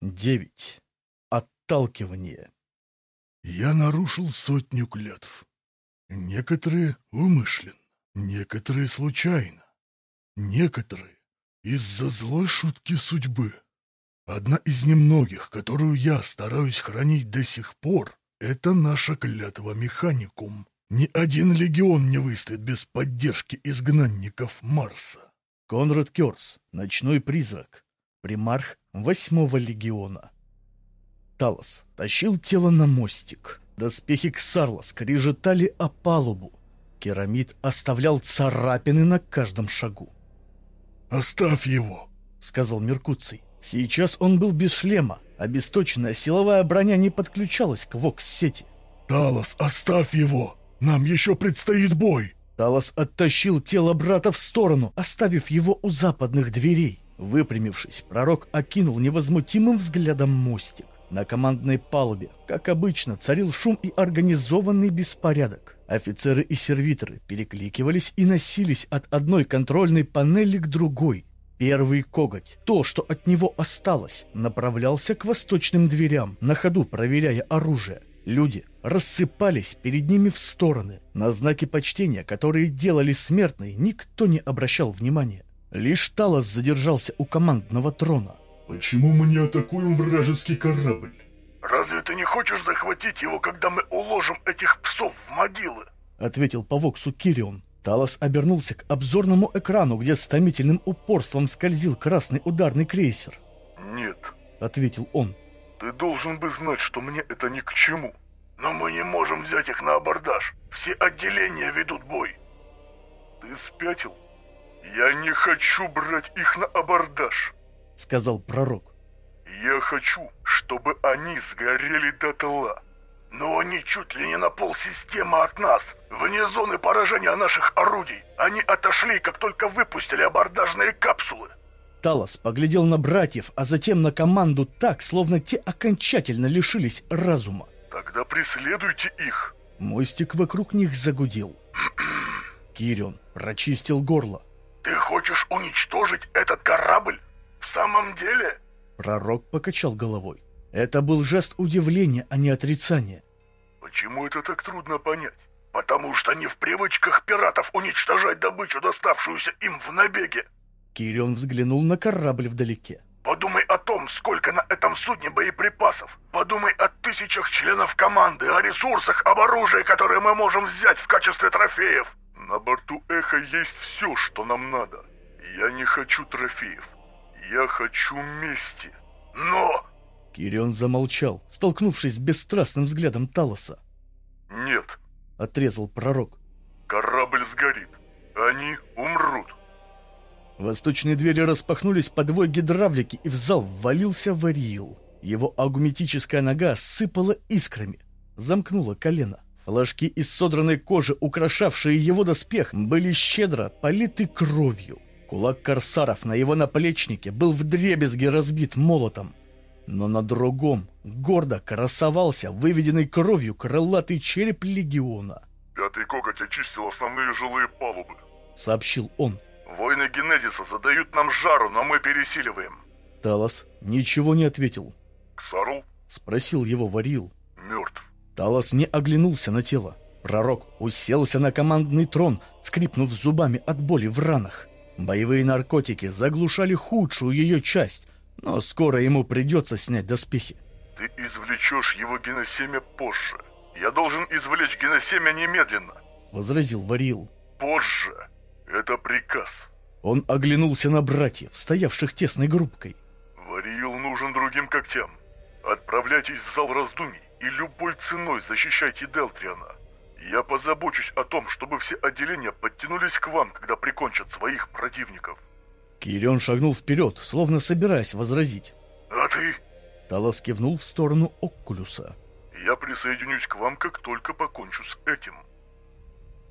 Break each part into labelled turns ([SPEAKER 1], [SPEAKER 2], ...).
[SPEAKER 1] 9. Отталкивание.
[SPEAKER 2] Я нарушил сотню клятв. Некоторые умышленно, некоторые случайно, некоторые из-за злой шутки судьбы. Одна из немногих, которую я стараюсь хранить до сих пор, это наша клятва механикум. Ни один легион не выстоит без поддержки изгнанников Марса.
[SPEAKER 1] Конрад Кёрс, ночной призрак, примарх восьмого легиона. Талос тащил тело на мостик. Доспехи Ксарла скрежетали о палубу. Керамид оставлял царапины на каждом шагу.
[SPEAKER 2] «Оставь его!»
[SPEAKER 1] — сказал Меркуций. Сейчас он был без шлема. Обесточенная силовая броня не подключалась к вокс-сети.
[SPEAKER 2] «Талос, оставь его! Нам еще предстоит бой!»
[SPEAKER 1] Талос оттащил тело брата в сторону, оставив его у западных дверей. Выпрямившись, пророк окинул невозмутимым взглядом мостик. На командной палубе, как обычно, царил шум и организованный беспорядок. Офицеры и сервиторы перекликивались и носились от одной контрольной панели к другой. Первый коготь, то, что от него осталось, направлялся к восточным дверям, на ходу проверяя оружие. Люди рассыпались перед ними в стороны. На знаки почтения, которые делали смертные, никто не обращал внимания. Лишь Талос задержался у командного трона.
[SPEAKER 2] «Почему мы не атакуем вражеский корабль?»
[SPEAKER 3] «Разве ты не хочешь захватить его, когда мы уложим этих псов в могилы?»
[SPEAKER 1] Ответил по Воксу Кирион. Талос обернулся к обзорному экрану, где с томительным упорством скользил красный ударный крейсер.
[SPEAKER 3] «Нет», —
[SPEAKER 1] ответил он.
[SPEAKER 3] «Ты должен бы знать, что мне это ни к чему. Но мы не можем взять их на абордаж. Все отделения ведут бой». «Ты спятил? Я не хочу брать их на абордаж», —
[SPEAKER 1] сказал пророк.
[SPEAKER 3] «Я хочу, чтобы они сгорели дотла». Но они чуть ли не на полсистемы от нас, вне зоны поражения наших орудий. Они отошли, как только выпустили абордажные капсулы.
[SPEAKER 1] Талос поглядел на братьев, а затем на команду так, словно те окончательно лишились разума.
[SPEAKER 3] Тогда преследуйте их.
[SPEAKER 1] Мостик вокруг них загудел. Кирион прочистил горло.
[SPEAKER 3] Ты хочешь уничтожить этот корабль? В самом деле?
[SPEAKER 1] Пророк покачал головой. Это был жест удивления, а не отрицания.
[SPEAKER 3] Почему это так трудно понять? Потому что не в привычках пиратов уничтожать добычу, доставшуюся им в набеге.
[SPEAKER 1] Кирион взглянул на корабль вдалеке.
[SPEAKER 3] Подумай о том, сколько на этом судне боеприпасов. Подумай о тысячах членов команды, о ресурсах, об оружии, которые мы можем взять в качестве трофеев. На борту Эхо есть все, что нам надо. Я не хочу трофеев. Я хочу мести. Но
[SPEAKER 1] Кирион замолчал, столкнувшись с бесстрастным взглядом Талоса.
[SPEAKER 3] «Нет», —
[SPEAKER 1] отрезал пророк.
[SPEAKER 3] «Корабль сгорит. Они умрут».
[SPEAKER 1] Восточные двери распахнулись по двое гидравлики, и в зал ввалился Вариил. Его агуметическая нога сыпала искрами, замкнула колено. Флажки из содранной кожи, украшавшие его доспех, были щедро политы кровью. Кулак корсаров на его наплечнике был вдребезги разбит молотом но на другом гордо красовался выведенный кровью крылатый череп легиона.
[SPEAKER 3] «Пятый коготь очистил основные жилые палубы», —
[SPEAKER 1] сообщил он.
[SPEAKER 3] «Войны Генезиса задают нам жару, но мы пересиливаем».
[SPEAKER 1] Талос ничего не ответил.
[SPEAKER 3] «Ксарл?»
[SPEAKER 1] — спросил его Варил. Талос не оглянулся на тело. Пророк уселся на командный трон, скрипнув зубами от боли в ранах. Боевые наркотики заглушали худшую ее часть — но скоро ему придется снять доспехи.
[SPEAKER 3] Ты извлечешь его геносемя позже. Я должен извлечь геносемя немедленно.
[SPEAKER 1] Возразил Варил.
[SPEAKER 3] Позже. Это приказ.
[SPEAKER 1] Он оглянулся на братьев, стоявших тесной группкой.
[SPEAKER 3] Варил нужен другим когтям. Отправляйтесь в зал раздумий и любой ценой защищайте Делтриана. Я позабочусь о том, чтобы все отделения подтянулись к вам, когда прикончат своих противников.
[SPEAKER 1] Кирион шагнул вперед, словно собираясь возразить.
[SPEAKER 3] «А ты?»
[SPEAKER 1] Талос кивнул в сторону Оккулюса.
[SPEAKER 3] «Я присоединюсь к вам, как только покончу с этим».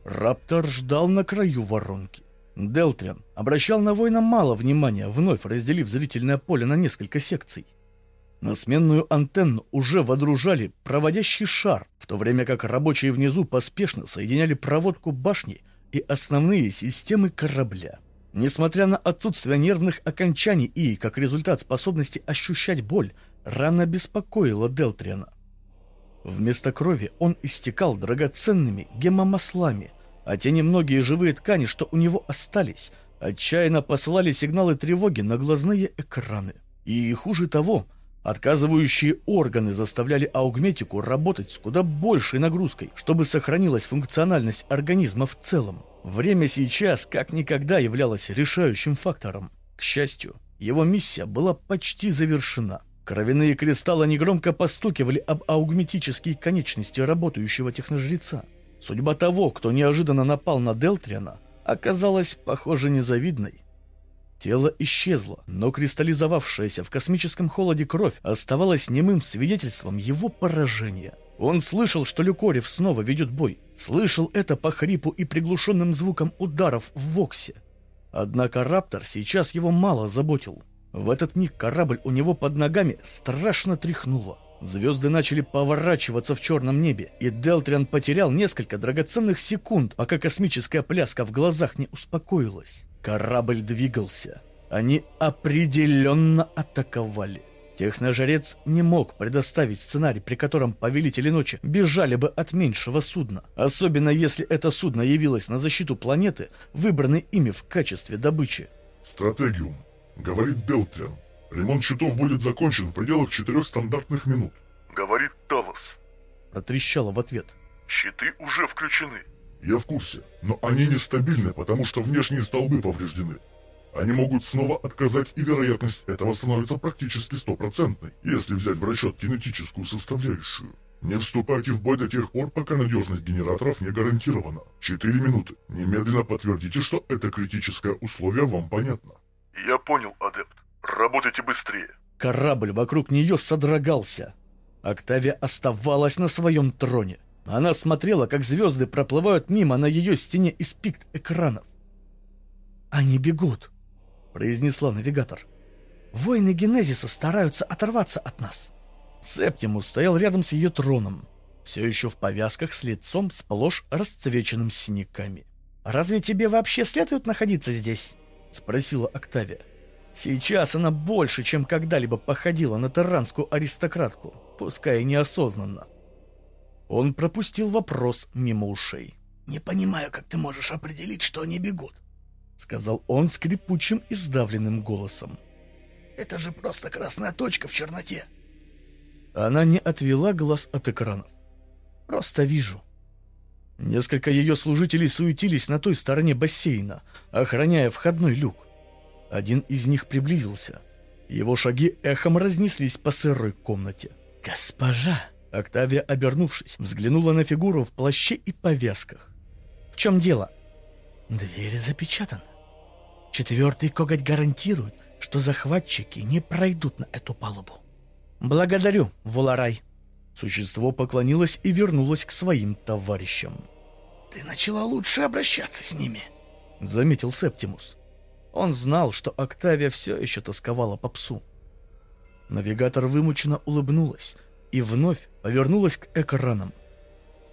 [SPEAKER 1] Раптор ждал на краю воронки. Делтриан обращал на воина мало внимания, вновь разделив зрительное поле на несколько секций. На сменную антенну уже водружали проводящий шар, в то время как рабочие внизу поспешно соединяли проводку башни и основные системы корабля. Несмотря на отсутствие нервных окончаний и, как результат, способности ощущать боль, рана беспокоила Делтриана. Вместо крови он истекал драгоценными гемомаслами, а те немногие живые ткани, что у него остались, отчаянно посылали сигналы тревоги на глазные экраны. И хуже того, отказывающие органы заставляли аугметику работать с куда большей нагрузкой, чтобы сохранилась функциональность организма в целом. Время сейчас как никогда являлось решающим фактором. К счастью, его миссия была почти завершена. Кровяные кристаллы негромко постукивали об аугметические конечности работающего техножреца. Судьба того, кто неожиданно напал на Делтриана, оказалась, похоже, незавидной. Тело исчезло, но кристаллизовавшаяся в космическом холоде кровь оставалась немым свидетельством его поражения. Он слышал, что Люкорев снова ведет бой. Слышал это по хрипу и приглушенным звукам ударов в Воксе. Однако Раптор сейчас его мало заботил. В этот миг корабль у него под ногами страшно тряхнуло. Звезды начали поворачиваться в черном небе, и Делтриан потерял несколько драгоценных секунд, пока космическая пляска в глазах не успокоилась. Корабль двигался. Они определенно атаковали. Техножрец не мог предоставить сценарий, при котором повелители ночи бежали бы от меньшего судна, особенно если это судно явилось на защиту планеты, выбранной ими в качестве добычи.
[SPEAKER 4] Стратегиум Говорит Делтриан. Ремонт щитов будет закончен в пределах четырех стандартных минут.
[SPEAKER 3] Говорит Талос.
[SPEAKER 1] Протрещало в ответ.
[SPEAKER 3] Щиты уже включены.
[SPEAKER 4] Я в курсе, но они нестабильны, потому что внешние столбы повреждены. Они могут снова отказать, и вероятность этого становится практически стопроцентной, если взять в расчет кинетическую составляющую. Не вступайте в бой до тех пор, пока надежность генераторов не гарантирована. Четыре минуты. Немедленно подтвердите, что это критическое условие вам понятно.
[SPEAKER 3] Я понял, адепт. Работайте быстрее.
[SPEAKER 1] Корабль вокруг нее содрогался. Октавия оставалась на своем троне. Она смотрела, как звезды проплывают мимо на ее стене из пикт экранов. «Они бегут», — произнесла навигатор. «Воины Генезиса стараются оторваться от нас». Септимус стоял рядом с ее троном, все еще в повязках с лицом сплошь расцвеченным синяками. «Разве тебе вообще следует находиться здесь?» — спросила Октавия. Сейчас она больше, чем когда-либо походила на таранскую аристократку, пускай и неосознанно. Он пропустил вопрос мимо ушей.
[SPEAKER 5] «Не понимаю, как ты можешь определить, что они бегут», —
[SPEAKER 1] сказал он скрипучим и сдавленным голосом.
[SPEAKER 5] «Это же просто красная точка в черноте».
[SPEAKER 1] Она не отвела глаз от экранов. «Просто вижу. Несколько ее служителей суетились на той стороне бассейна, охраняя входной люк. Один из них приблизился. Его шаги эхом разнеслись по сырой комнате.
[SPEAKER 5] «Госпожа!»
[SPEAKER 1] Октавия, обернувшись, взглянула на фигуру в плаще и повязках. «В чем дело?»
[SPEAKER 5] «Дверь запечатана. Четвертый коготь гарантирует, что захватчики не пройдут на эту палубу».
[SPEAKER 1] «Благодарю, Воларай», Существо поклонилось и вернулось к своим товарищам.
[SPEAKER 5] «Ты начала лучше обращаться с ними», —
[SPEAKER 1] заметил Септимус. Он знал, что Октавия все еще тосковала по псу. Навигатор вымученно улыбнулась и вновь повернулась к экранам.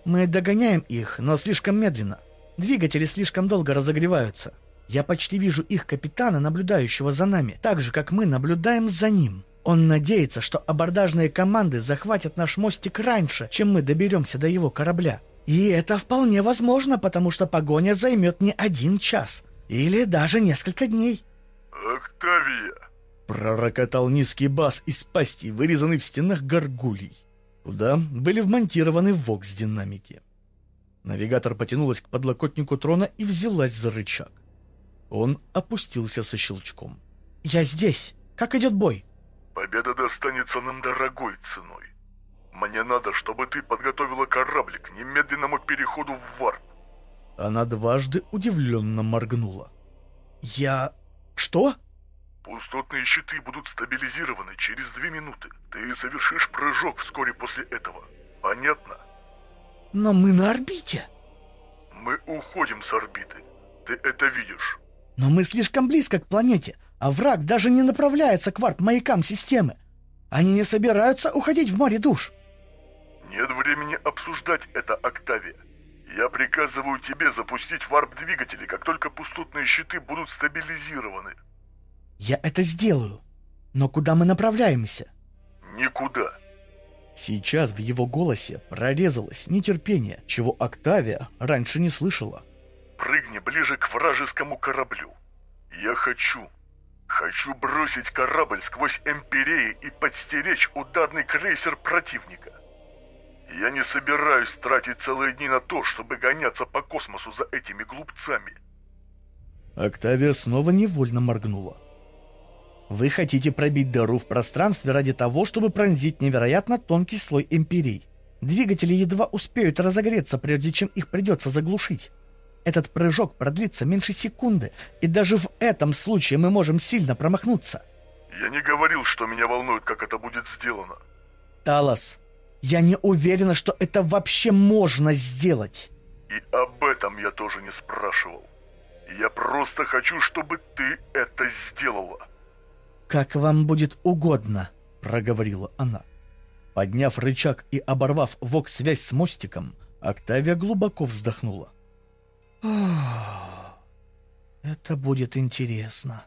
[SPEAKER 1] «Мы догоняем их, но слишком медленно. Двигатели слишком долго разогреваются. Я почти вижу их капитана, наблюдающего за нами, так же, как мы наблюдаем за ним». Он надеется, что абордажные команды захватят наш мостик раньше, чем мы доберемся до его корабля. И это вполне возможно, потому что погоня займет не один час. Или даже несколько дней.
[SPEAKER 3] «Октавия!»
[SPEAKER 1] Пророкотал низкий бас из пасти, вырезанный в стенах горгулей. Туда были вмонтированы вокс-динамики. Навигатор потянулась к подлокотнику трона и взялась за рычаг. Он опустился со щелчком. «Я здесь! Как идет бой?»
[SPEAKER 3] Победа достанется нам дорогой ценой. Мне надо, чтобы ты подготовила корабль к немедленному переходу в варп.
[SPEAKER 1] Она дважды удивленно моргнула. Я... Что?
[SPEAKER 3] Пустотные щиты будут стабилизированы через две минуты. Ты совершишь прыжок вскоре после этого. Понятно?
[SPEAKER 5] Но мы на орбите.
[SPEAKER 3] Мы уходим с орбиты. Ты это видишь.
[SPEAKER 5] Но мы слишком близко к планете а враг даже не направляется к варп-маякам системы. Они не собираются уходить в море душ.
[SPEAKER 3] Нет времени обсуждать это, Октавия. Я приказываю тебе запустить варп-двигатели, как только пустотные щиты будут стабилизированы.
[SPEAKER 5] Я это сделаю. Но куда мы направляемся?
[SPEAKER 3] Никуда.
[SPEAKER 1] Сейчас в его голосе прорезалось нетерпение, чего Октавия раньше не слышала.
[SPEAKER 3] Прыгни ближе к вражескому кораблю. Я хочу, хочу бросить корабль сквозь Эмпиреи и подстеречь ударный крейсер противника. Я не собираюсь тратить целые дни на то, чтобы гоняться по космосу за этими глупцами.
[SPEAKER 1] Октавия снова невольно моргнула.
[SPEAKER 5] Вы хотите пробить дыру в пространстве ради того, чтобы пронзить невероятно тонкий слой империй. Двигатели едва успеют разогреться, прежде чем их придется заглушить. Этот прыжок продлится меньше секунды, и даже в этом случае мы можем сильно промахнуться.
[SPEAKER 3] Я не говорил, что меня волнует, как это будет сделано.
[SPEAKER 5] Талос, я не уверена, что это вообще можно сделать.
[SPEAKER 3] И об этом я тоже не спрашивал. Я просто хочу, чтобы ты это сделала.
[SPEAKER 5] Как вам будет угодно, проговорила она.
[SPEAKER 1] Подняв рычаг и оборвав вок-связь с мостиком, Октавия глубоко вздохнула.
[SPEAKER 5] Это будет интересно.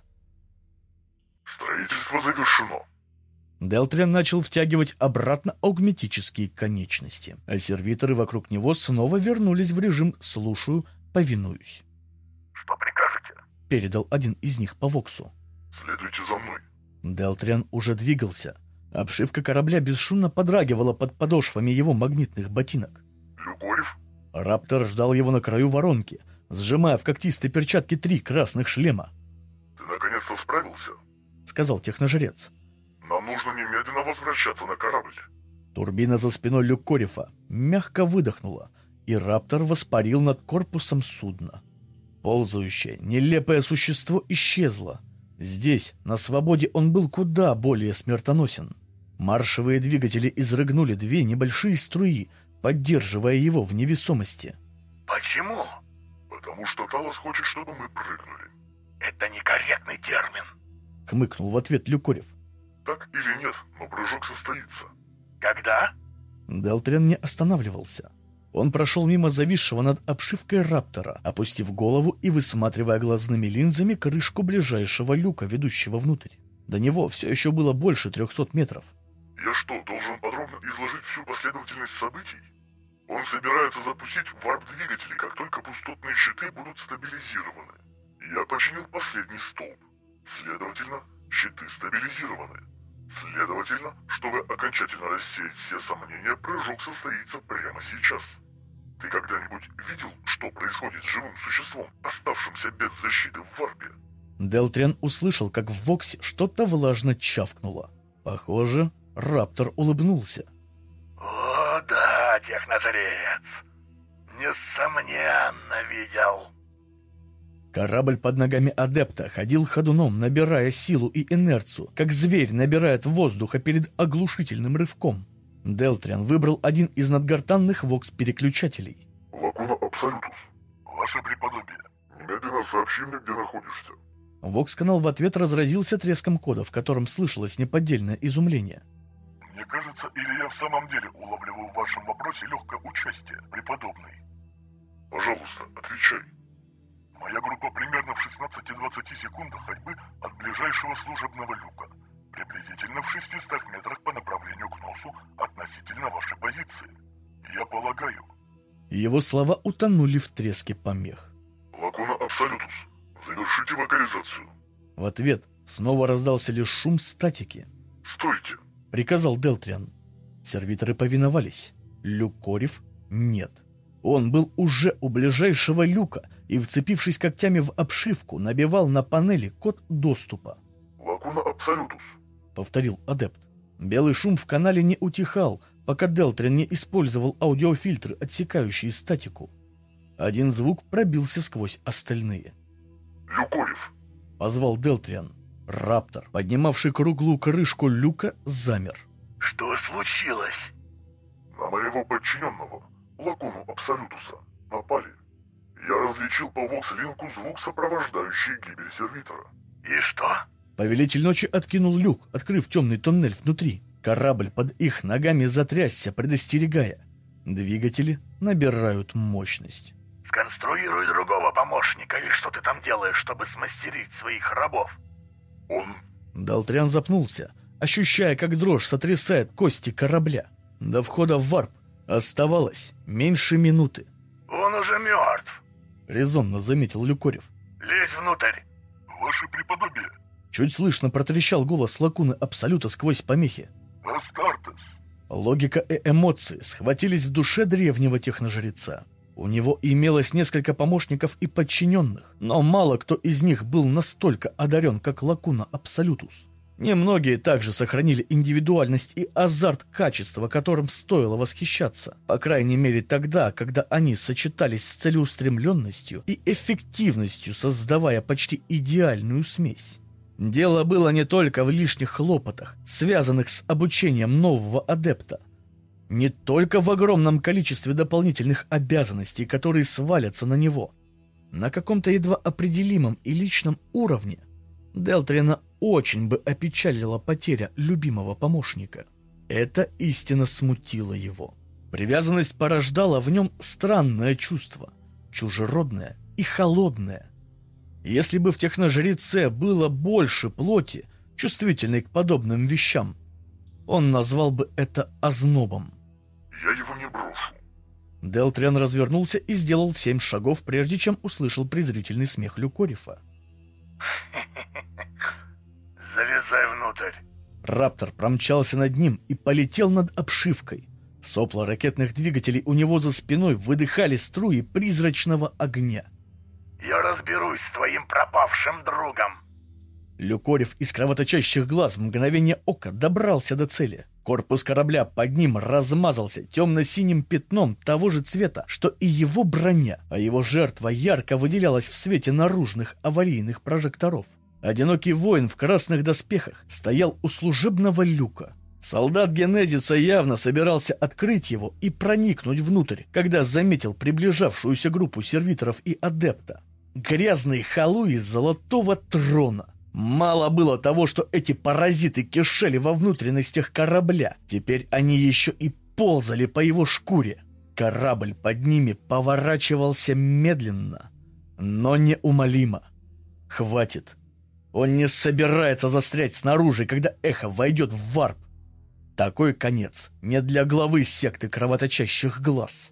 [SPEAKER 3] Строительство завершено.
[SPEAKER 1] Делтриан начал втягивать обратно аугметические конечности, а сервиторы вокруг него снова вернулись в режим «слушаю, повинуюсь».
[SPEAKER 3] «Что прикажете?»
[SPEAKER 1] — передал один из них по Воксу.
[SPEAKER 3] «Следуйте за мной».
[SPEAKER 1] Делтриан уже двигался. Обшивка корабля бесшумно подрагивала под подошвами его магнитных ботинок.
[SPEAKER 3] «Люгорев?»
[SPEAKER 1] Раптор ждал его на краю воронки, сжимая в когтистой перчатке три красных шлема.
[SPEAKER 3] «Ты наконец-то справился?»
[SPEAKER 1] — сказал техножрец.
[SPEAKER 3] Нам нужно немедленно возвращаться на корабль.
[SPEAKER 1] Турбина за спиной Люкорифа мягко выдохнула, и Раптор воспарил над корпусом судна. Ползающее, нелепое существо исчезло. Здесь, на свободе, он был куда более смертоносен. Маршевые двигатели изрыгнули две небольшие струи, поддерживая его в невесомости.
[SPEAKER 3] «Почему?» «Потому что Талос хочет, чтобы мы прыгнули». «Это некорректный термин», —
[SPEAKER 1] хмыкнул в ответ Люкорев.
[SPEAKER 3] Так или нет, но прыжок состоится. Когда?
[SPEAKER 1] Делтриан не останавливался. Он прошел мимо зависшего над обшивкой раптора, опустив голову и высматривая глазными линзами крышку ближайшего люка, ведущего внутрь. До него все еще было больше трехсот метров.
[SPEAKER 3] «Я что, должен подробно изложить всю последовательность событий? Он собирается запустить варп-двигатели, как только пустотные щиты будут стабилизированы. Я починил последний столб. Следовательно, щиты стабилизированы. Следовательно, чтобы окончательно рассеять все сомнения, прыжок состоится прямо сейчас. Ты когда-нибудь видел, что происходит с живым существом, оставшимся без защиты в варпе?
[SPEAKER 1] Делтриан услышал, как в Воксе что-то влажно чавкнуло. Похоже, Раптор улыбнулся.
[SPEAKER 3] «О, да, техножрец! Несомненно видел!»
[SPEAKER 1] Корабль под ногами адепта ходил ходуном, набирая силу и инерцию, как зверь набирает воздуха перед оглушительным рывком. Делтриан выбрал один из надгортанных вокс-переключателей.
[SPEAKER 3] «Лакуна Абсолютус, ваше преподобие, немедленно сообщи мне, где находишься».
[SPEAKER 1] Вокс-канал в ответ разразился треском кода, в котором слышалось неподдельное изумление.
[SPEAKER 3] «Мне кажется, или я в самом деле улавливаю в вашем вопросе легкое участие, преподобный?» «Пожалуйста, отвечай». Моя группа примерно в 16-20 секундах ходьбы от ближайшего служебного люка, приблизительно в 600 метрах по направлению к носу относительно вашей позиции. Я полагаю...
[SPEAKER 1] Его слова утонули в треске помех.
[SPEAKER 3] «Лакуна Абсолютус, завершите вокализацию».
[SPEAKER 1] В ответ снова раздался лишь шум статики.
[SPEAKER 3] «Стойте!»
[SPEAKER 1] — приказал Делтриан. Сервиторы повиновались. Люкорев — нет. Он был уже у ближайшего люка и, вцепившись когтями в обшивку, набивал на панели код доступа.
[SPEAKER 3] «Лакуна Абсолютус», —
[SPEAKER 1] повторил адепт. Белый шум в канале не утихал, пока Делтрин не использовал аудиофильтры, отсекающие статику. Один звук пробился сквозь остальные.
[SPEAKER 3] «Люкорев», —
[SPEAKER 1] позвал Делтриан. Раптор, поднимавший круглую крышку люка, замер.
[SPEAKER 3] «Что случилось?» «На моего подчиненного, Лакуну Абсолютуса, напали. Я различил по вокс-линку звук, сопровождающий гибель сервитора. И что?
[SPEAKER 1] Повелитель ночи откинул люк, открыв темный тоннель внутри. Корабль под их ногами затрясся, предостерегая. Двигатели набирают мощность.
[SPEAKER 3] Сконструируй другого помощника, или что ты там делаешь, чтобы смастерить своих рабов?
[SPEAKER 4] Он...
[SPEAKER 1] Далтриан запнулся, ощущая, как дрожь сотрясает кости корабля. До входа в варп оставалось меньше минуты.
[SPEAKER 3] Он уже мертв.
[SPEAKER 1] Резонно заметил Люкорев.
[SPEAKER 3] Лезь внутрь.
[SPEAKER 4] Ваше преподобие.
[SPEAKER 1] Чуть слышно протрещал голос Лакуны Абсолюта сквозь помехи.
[SPEAKER 4] Астартес.
[SPEAKER 1] Логика и эмоции схватились в душе древнего техножреца. У него имелось несколько помощников и подчиненных, но мало кто из них был настолько одарен, как Лакуна Абсолютус. Немногие также сохранили индивидуальность и азарт качества, которым стоило восхищаться. По крайней мере тогда, когда они сочетались с целеустремленностью и эффективностью, создавая почти идеальную смесь. Дело было не только в лишних хлопотах, связанных с обучением нового адепта. Не только в огромном количестве дополнительных обязанностей, которые свалятся на него. На каком-то едва определимом и личном уровне Делтрина очень бы опечалила потеря любимого помощника. Это истинно смутило его. Привязанность порождала в нем странное чувство, чужеродное и холодное. Если бы в техножреце было больше плоти, чувствительной к подобным вещам, он назвал бы это ознобом.
[SPEAKER 4] Я его не брошу.
[SPEAKER 1] Делтриан развернулся и сделал семь шагов, прежде чем услышал презрительный смех Люкорифа.
[SPEAKER 3] Залезай внутрь.
[SPEAKER 1] Раптор промчался над ним и полетел над обшивкой. Сопла ракетных двигателей у него за спиной выдыхали струи призрачного огня.
[SPEAKER 3] Я разберусь с твоим пропавшим другом.
[SPEAKER 1] Люкорев из кровоточащих глаз в мгновение ока добрался до цели. Корпус корабля под ним размазался темно-синим пятном того же цвета, что и его броня, а его жертва ярко выделялась в свете наружных аварийных прожекторов. Одинокий воин в красных доспехах стоял у служебного люка. Солдат Генезиса явно собирался открыть его и проникнуть внутрь, когда заметил приближавшуюся группу сервиторов и адепта. Грязные халуи золотого трона. Мало было того, что эти паразиты кишели во внутренностях корабля. Теперь они еще и ползали по его шкуре. Корабль под ними поворачивался медленно, но неумолимо. Хватит. Он не собирается застрять снаружи, когда эхо войдет в варп. Такой конец не для главы секты кровоточащих глаз.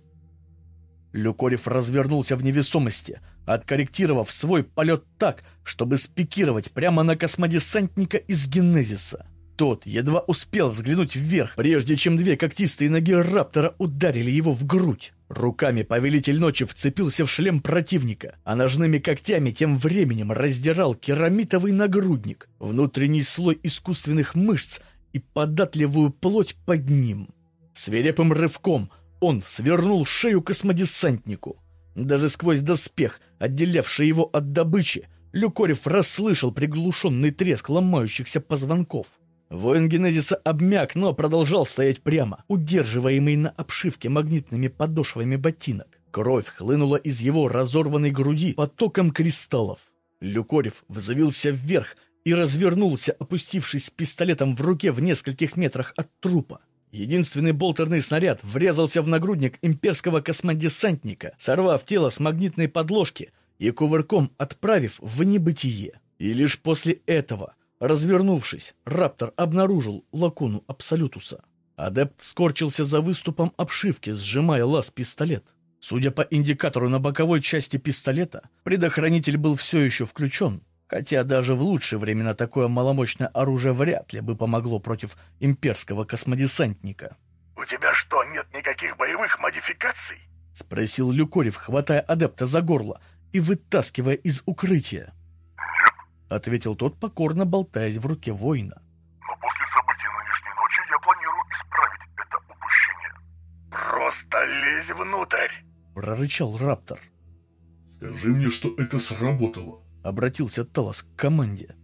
[SPEAKER 1] Люкорев развернулся в невесомости, откорректировав свой полет так, чтобы спикировать прямо на космодесантника из Генезиса. Тот едва успел взглянуть вверх, прежде чем две когтистые ноги Раптора ударили его в грудь. Руками повелитель ночи вцепился в шлем противника, а ножными когтями тем временем раздирал керамитовый нагрудник, внутренний слой искусственных мышц и податливую плоть под ним. Свирепым рывком он свернул шею космодесантнику. Даже сквозь доспех, отделявший его от добычи, Люкорев расслышал приглушенный треск ломающихся позвонков. Воин Генезиса обмяк, но продолжал стоять прямо, удерживаемый на обшивке магнитными подошвами ботинок. Кровь хлынула из его разорванной груди потоком кристаллов. Люкорев взвился вверх и развернулся, опустившись с пистолетом в руке в нескольких метрах от трупа. Единственный болтерный снаряд врезался в нагрудник имперского космодесантника, сорвав тело с магнитной подложки и кувырком отправив в небытие. И лишь после этого Развернувшись, Раптор обнаружил лакуну Абсолютуса. Адепт скорчился за выступом обшивки, сжимая лаз-пистолет. Судя по индикатору на боковой части пистолета, предохранитель был все еще включен, хотя даже в лучшие времена такое маломощное оружие вряд ли бы помогло против имперского космодесантника.
[SPEAKER 3] «У тебя что, нет никаких боевых модификаций?»
[SPEAKER 1] — спросил Люкорев, хватая адепта за горло и вытаскивая из укрытия. — ответил тот, покорно болтаясь в руке воина.
[SPEAKER 4] «Но после событий нынешней ночи я планирую исправить это упущение».
[SPEAKER 3] «Просто лезь внутрь!»
[SPEAKER 1] — прорычал Раптор.
[SPEAKER 4] «Скажи мне, что это сработало!»
[SPEAKER 1] — обратился Талос к команде.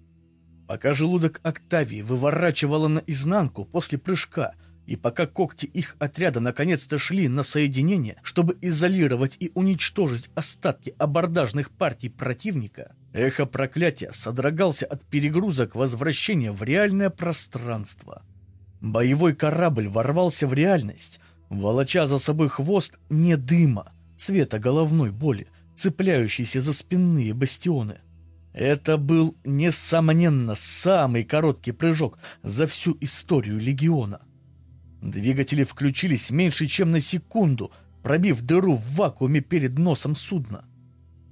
[SPEAKER 1] Пока желудок Октавии выворачивало наизнанку после прыжка, и пока когти их отряда наконец-то шли на соединение, чтобы изолировать и уничтожить остатки абордажных партий противника, Эхо проклятия содрогался от перегрузок возвращения в реальное пространство. Боевой корабль ворвался в реальность, волоча за собой хвост не дыма, цвета головной боли, цепляющийся за спинные бастионы. Это был, несомненно, самый короткий прыжок за всю историю Легиона. Двигатели включились меньше, чем на секунду, пробив дыру в вакууме перед носом судна.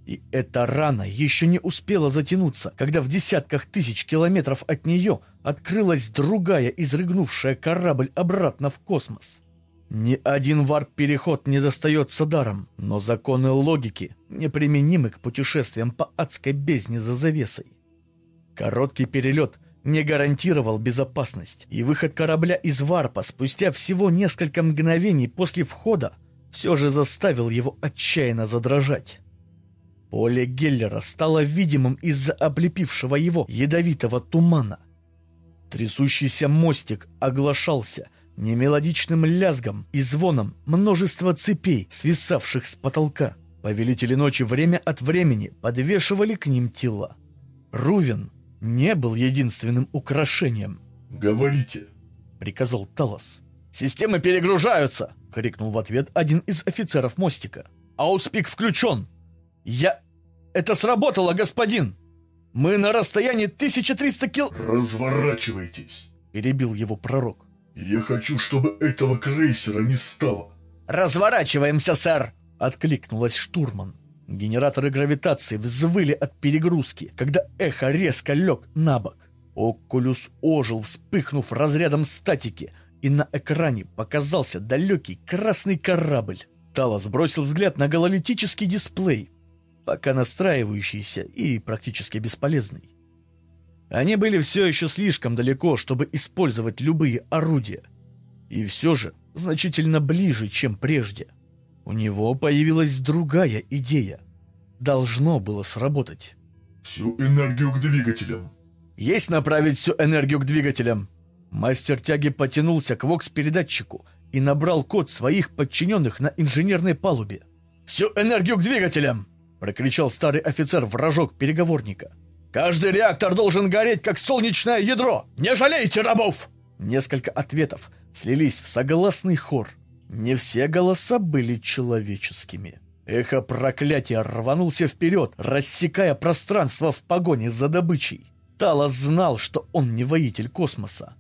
[SPEAKER 1] И эта рана еще не успела затянуться, когда в десятках тысяч километров от нее открылась другая, изрыгнувшая корабль обратно в космос. Ни один варп-переход не достается даром, но законы логики неприменимы к путешествиям по адской бездне за завесой. Короткий перелет не гарантировал безопасность, и выход корабля из варпа спустя всего несколько мгновений после входа все же заставил его отчаянно задрожать. Поле Геллера стало видимым из-за облепившего его ядовитого тумана. Трясущийся мостик оглашался немелодичным лязгом и звоном множества цепей, свисавших с потолка. Повелители ночи время от времени подвешивали к ним тела. Рувен не был единственным украшением.
[SPEAKER 2] «Говорите», —
[SPEAKER 1] приказал Талос. «Системы перегружаются!» — крикнул в ответ один из офицеров мостика. «Ауспик включен!» «Я... Это сработало, господин! Мы на расстоянии 1300 кил...»
[SPEAKER 2] «Разворачивайтесь!»
[SPEAKER 1] — перебил его пророк.
[SPEAKER 2] «Я хочу, чтобы этого крейсера не стало!»
[SPEAKER 1] «Разворачиваемся, сэр!» — откликнулась штурман. Генераторы гравитации взвыли от перегрузки, когда эхо резко лег на бок. Окулюс ожил, вспыхнув разрядом статики, и на экране показался далекий красный корабль. Талос бросил взгляд на гололитический дисплей, пока настраивающийся и практически бесполезный. Они были все еще слишком далеко, чтобы использовать любые орудия. И все же значительно ближе, чем прежде. У него появилась другая идея. Должно было сработать.
[SPEAKER 2] «Всю энергию к двигателям».
[SPEAKER 1] «Есть направить всю энергию к двигателям». Мастер тяги потянулся к вокс-передатчику и набрал код своих подчиненных на инженерной палубе. «Всю энергию к двигателям!» — прокричал старый офицер вражок переговорника. «Каждый реактор должен гореть, как солнечное ядро! Не жалейте рабов!» Несколько ответов слились в согласный хор. Не все голоса были человеческими. Эхо проклятия рванулся вперед, рассекая пространство в погоне за добычей. Талос знал, что он не воитель космоса.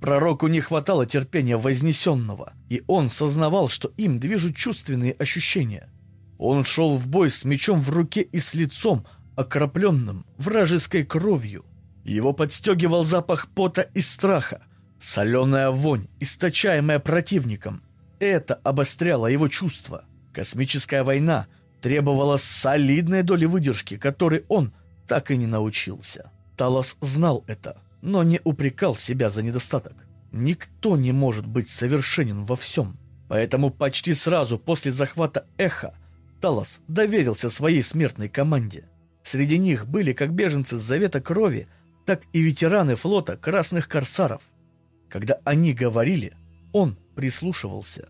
[SPEAKER 1] Пророку не хватало терпения вознесенного, и он сознавал, что им движут чувственные ощущения. Он шел в бой с мечом в руке и с лицом, окропленным вражеской кровью. Его подстегивал запах пота и страха, соленая вонь, источаемая противником. Это обостряло его чувства. Космическая война требовала солидной доли выдержки, которой он так и не научился. Талос знал это, но не упрекал себя за недостаток. Никто не может быть совершенен во всем. Поэтому почти сразу после захвата Эха Талос доверился своей смертной команде. Среди них были как беженцы с Завета Крови, так и ветераны флота Красных Корсаров. Когда они говорили, он прислушивался.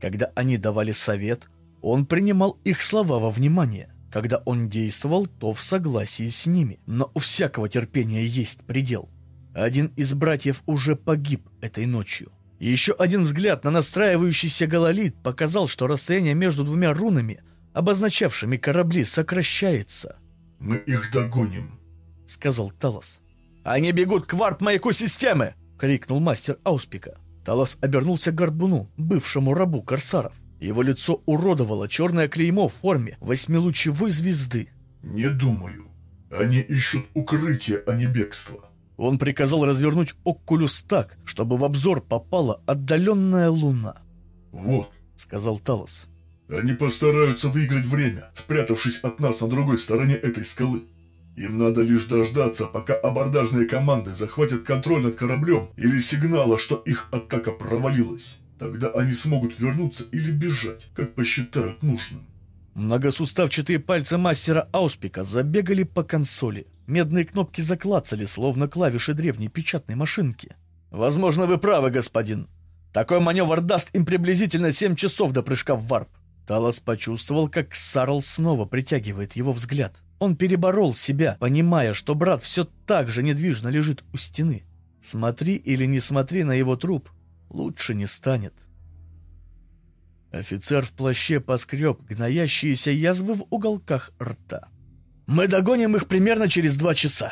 [SPEAKER 1] Когда они давали совет, он принимал их слова во внимание. Когда он действовал, то в согласии с ними. Но у всякого терпения есть предел. Один из братьев уже погиб этой ночью. Еще один взгляд на настраивающийся гололит показал, что расстояние между двумя рунами – обозначавшими корабли, сокращается.
[SPEAKER 2] «Мы их догоним», —
[SPEAKER 1] сказал Талос. «Они бегут к варп-маяку системы!» — крикнул мастер Ауспика. Талос обернулся к горбуну, бывшему рабу корсаров. Его лицо уродовало черное клеймо в форме восьмилучевой звезды.
[SPEAKER 2] «Не думаю. Они ищут укрытие, а не бегство».
[SPEAKER 1] Он приказал развернуть Оккулюс так, чтобы в обзор попала отдаленная луна.
[SPEAKER 2] «Вот», —
[SPEAKER 1] сказал Талос.
[SPEAKER 2] Они постараются выиграть время, спрятавшись от нас на другой стороне этой скалы. Им надо лишь дождаться, пока абордажные команды захватят контроль над кораблем или сигнала, что их атака провалилась. Тогда они смогут вернуться или бежать, как посчитают нужным.
[SPEAKER 1] Многосуставчатые пальцы мастера Ауспика забегали по консоли. Медные кнопки заклацали, словно клавиши древней печатной машинки. «Возможно, вы правы, господин. Такой маневр даст им приблизительно 7 часов до прыжка в варп. Талос почувствовал, как Сарл снова притягивает его взгляд. Он переборол себя, понимая, что брат все так же недвижно лежит у стены. Смотри или не смотри на его труп, лучше не станет. Офицер в плаще поскреб гноящиеся язвы в уголках рта. «Мы догоним их примерно через два часа.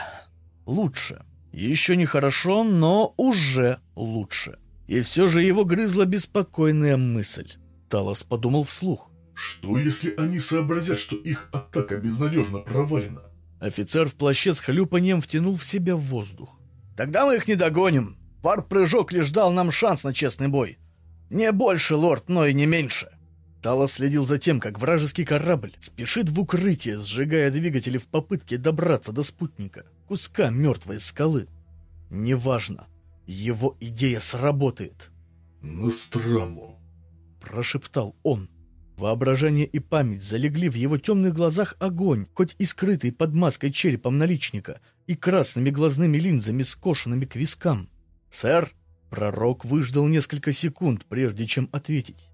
[SPEAKER 1] Лучше. Еще не хорошо, но уже лучше». И все же его грызла беспокойная мысль. Талос подумал вслух.
[SPEAKER 2] «Что, если они сообразят, что их атака безнадежно провалена?»
[SPEAKER 1] Офицер в плаще с хлюпанием втянул в себя воздух. «Тогда мы их не догоним. Пар-прыжок лишь дал нам шанс на честный бой. Не больше, лорд, но и не меньше». Талос следил за тем, как вражеский корабль спешит в укрытие, сжигая двигатели в попытке добраться до спутника, куска мертвой скалы. Неважно, его идея сработает.
[SPEAKER 2] «Ностраму», —
[SPEAKER 1] прошептал он. Воображение и память залегли в его темных глазах огонь, хоть и скрытый под маской черепом наличника, и красными глазными линзами, скошенными к вискам. «Сэр!» — пророк выждал несколько секунд, прежде чем ответить.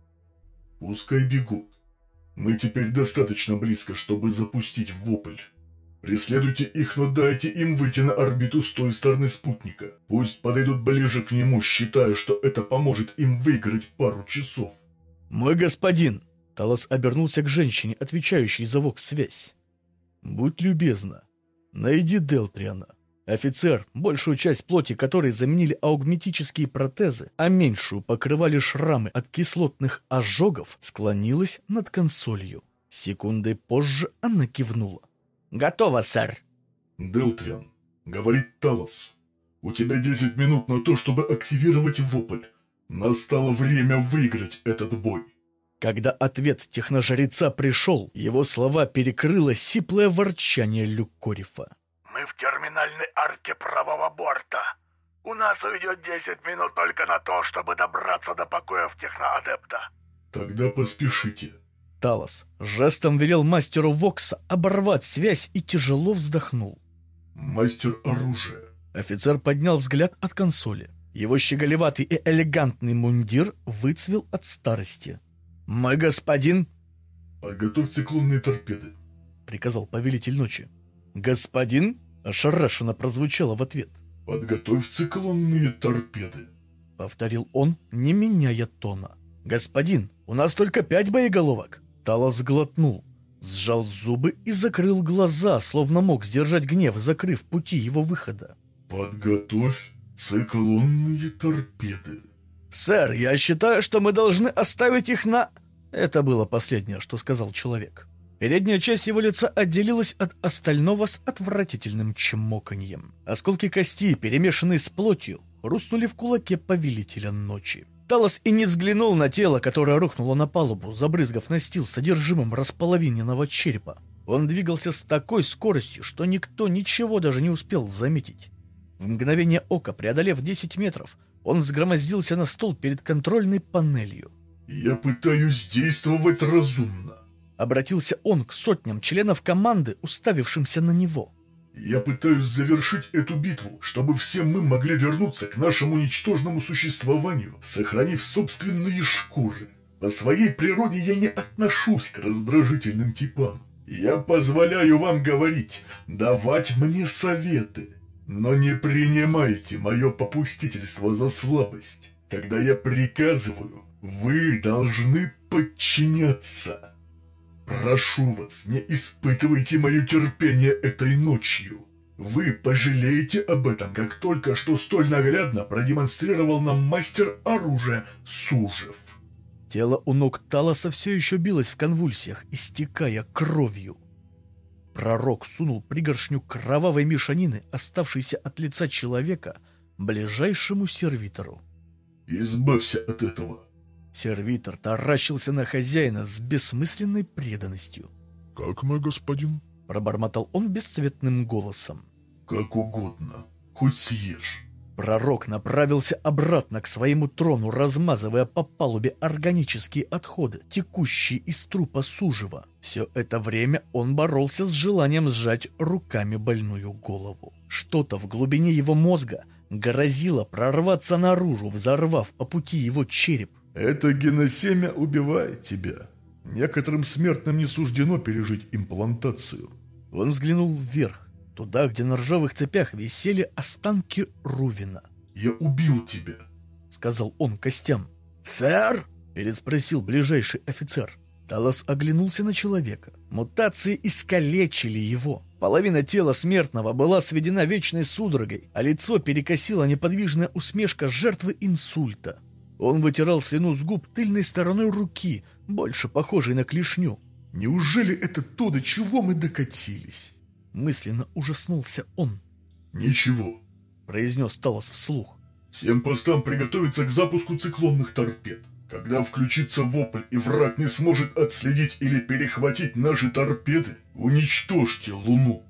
[SPEAKER 2] «Пускай бегут. Мы теперь достаточно близко, чтобы запустить вопль. Преследуйте их, но дайте им выйти на орбиту с той стороны спутника. Пусть подойдут ближе к нему, считая, что это поможет им выиграть пару часов».
[SPEAKER 1] «Мой господин!» Талос обернулся к женщине, отвечающей за вокс-связь. «Будь любезна, найди Делтриана. Офицер, большую часть плоти которой заменили аугметические протезы, а меньшую покрывали шрамы от кислотных ожогов, склонилась над консолью. Секундой позже она кивнула. «Готово, сэр!»
[SPEAKER 2] «Делтриан», — говорит Талос, — «у тебя десять минут на то, чтобы активировать вопль. Настало время выиграть этот бой».
[SPEAKER 1] Когда ответ техножреца пришел, его слова перекрыло сиплое ворчание Люкорифа.
[SPEAKER 3] Мы в терминальной арке правого борта. У нас уйдет 10 минут только на то, чтобы добраться до покоев техноадепта.
[SPEAKER 2] Тогда поспешите.
[SPEAKER 1] Талос жестом велел мастеру Вокса оборвать связь и тяжело вздохнул.
[SPEAKER 2] Мастер оружия.
[SPEAKER 1] Офицер поднял взгляд от консоли. Его щеголеватый и элегантный мундир выцвел от старости. «Мой господин...»
[SPEAKER 2] «Подготовь циклонные торпеды», —
[SPEAKER 1] приказал повелитель ночи. «Господин?» — ошарашенно прозвучало в ответ.
[SPEAKER 2] «Подготовь циклонные торпеды», —
[SPEAKER 1] повторил он, не меняя тона. «Господин, у нас только пять боеголовок». Талос глотнул, сжал зубы и закрыл глаза, словно мог сдержать гнев, закрыв пути его выхода.
[SPEAKER 2] «Подготовь циклонные торпеды».
[SPEAKER 1] «Сэр, я считаю, что мы должны оставить их на...» Это было последнее, что сказал человек. Передняя часть его лица отделилась от остального с отвратительным чмоканьем. Осколки кости, перемешанные с плотью, хрустнули в кулаке повелителя ночи. Талос и не взглянул на тело, которое рухнуло на палубу, забрызгав настил содержимым располовиненного черепа. Он двигался с такой скоростью, что никто ничего даже не успел заметить. В мгновение ока, преодолев 10 метров, он взгромоздился на стол перед контрольной панелью.
[SPEAKER 2] «Я пытаюсь действовать разумно»,
[SPEAKER 1] Обратился он к сотням членов команды, уставившимся на него.
[SPEAKER 2] «Я пытаюсь завершить эту битву, чтобы все мы могли вернуться к нашему ничтожному существованию, сохранив собственные шкуры. По своей природе я не отношусь к раздражительным типам. Я позволяю вам говорить, давать мне советы, но не принимайте мое попустительство за слабость. Когда я приказываю, вы должны подчиняться». Прошу вас, не испытывайте мое терпение этой ночью. Вы пожалеете об этом, как только что столь наглядно продемонстрировал нам мастер оружия Сужев.
[SPEAKER 1] Тело у ног Талоса все еще билось в конвульсиях, истекая кровью. Пророк сунул пригоршню кровавой мешанины, оставшейся от лица человека, ближайшему сервитору.
[SPEAKER 2] «Избавься от этого!»
[SPEAKER 1] Сервитор таращился на хозяина с бессмысленной преданностью.
[SPEAKER 4] «Как мой господин?»
[SPEAKER 1] — пробормотал он бесцветным голосом.
[SPEAKER 2] «Как угодно. Хоть съешь».
[SPEAKER 1] Пророк направился обратно к своему трону, размазывая по палубе органические отходы, текущие из трупа сужева. Все это время он боролся с желанием сжать руками больную голову. Что-то в глубине его мозга грозило прорваться наружу, взорвав по пути его череп.
[SPEAKER 2] Это геносемя убивает тебя. Некоторым смертным не суждено пережить имплантацию.
[SPEAKER 1] Он взглянул вверх, туда, где на ржавых цепях висели останки Рувина.
[SPEAKER 2] «Я убил тебя», —
[SPEAKER 1] сказал он костям. «Сэр?» — переспросил ближайший офицер. Талос оглянулся на человека. Мутации искалечили его. Половина тела смертного была сведена вечной судорогой, а лицо перекосила неподвижная усмешка жертвы инсульта. Он вытирал слюну с губ тыльной стороной руки, больше похожей на клешню.
[SPEAKER 2] «Неужели это то, до чего мы докатились?»
[SPEAKER 1] Мысленно ужаснулся он.
[SPEAKER 2] «Ничего», —
[SPEAKER 1] произнес Талос вслух.
[SPEAKER 2] «Всем постам приготовиться к запуску циклонных торпед. Когда включится вопль и враг не сможет отследить или перехватить наши торпеды, уничтожьте Луну.